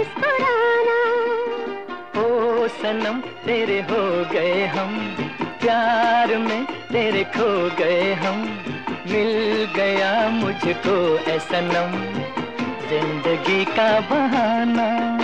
मुस्कुराना। ओ सनम, तेरे हो गए हम। प्यार में तेरे खो गए हम। मिल गया मुझको ऐसा नम ज़िंदगी का बहाना।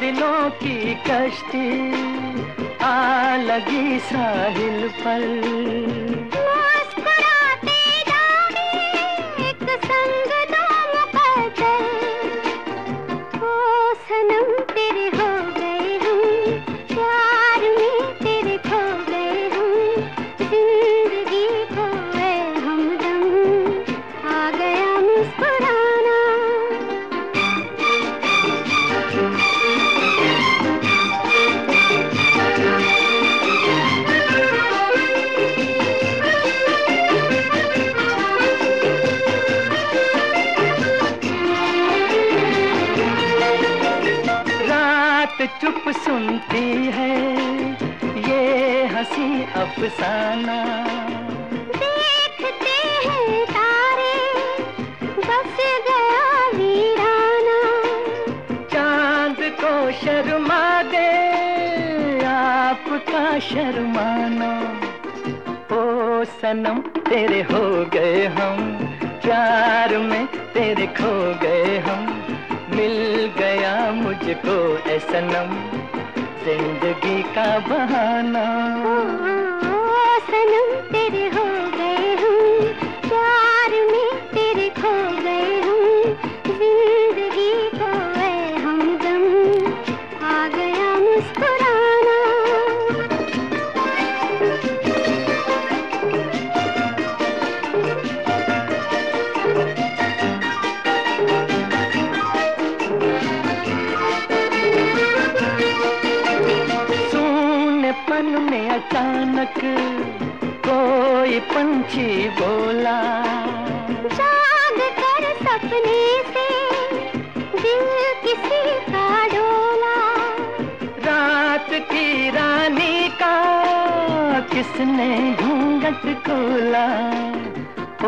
दिलों की कश्ती आ लगी साहिल पर चुप सुनती है। ये हँसी अफसाना। देखते हैं तारे बस गया वीराना। चाँद को शर्मा दे आपका शर्माना। ओ सनम तेरे हो गए हम प्यार में तेरे खो गए सनम ज़िंदगी का बहाना। सनम तेरे हो मन में अचानक कोई पंछी बोला। जाग कर सपने से दिल किसी का डोला। रात की रानी का किसने घूंघट खोला?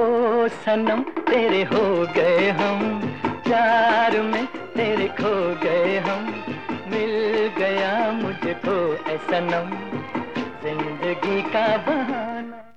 ओ सनम तेरे हो गए हम प्यार में तेरे खो गए का बहाना।